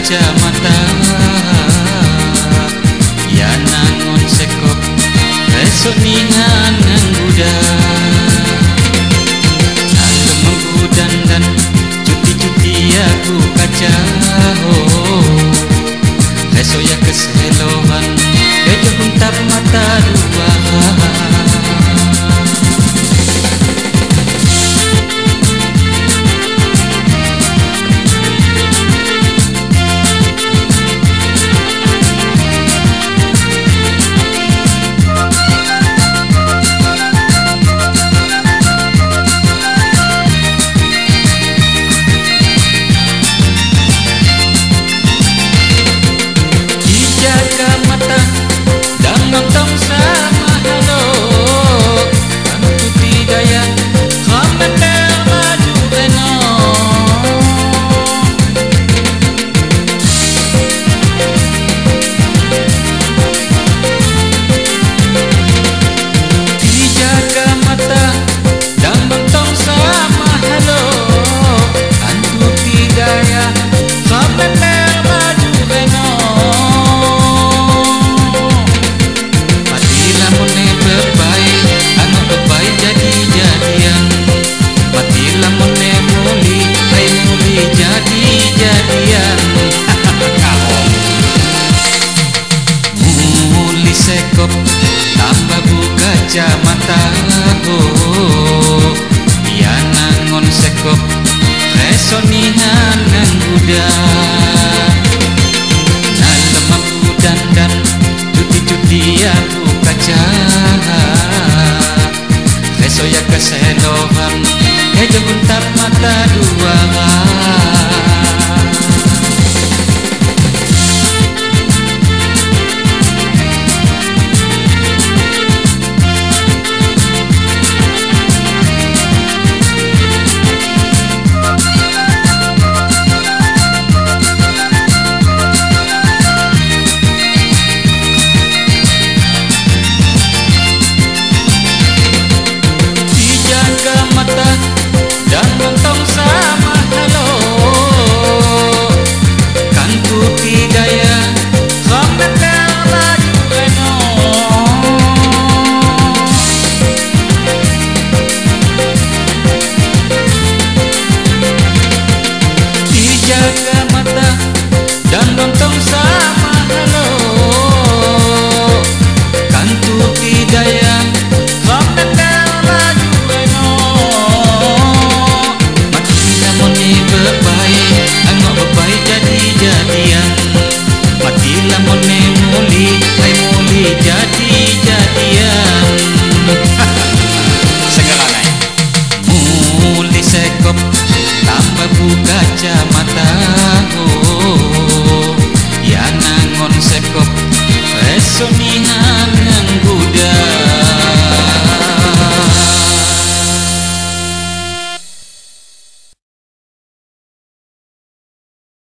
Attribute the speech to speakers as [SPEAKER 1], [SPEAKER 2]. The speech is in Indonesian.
[SPEAKER 1] kacamata. Ya nangon sekop Esok ningan ngangguda Aku menggudan dan Cuti-cuti aku kacau. Esok ya kesel cukup buka kacamata. Oh ya nangon sekop resonihan nang buda nah lemah udan dan cuti-cutian buka cara reso ya kesedovan hejok untap mata dua. tutup tanpa buka camata oh, ya nangon sekop esok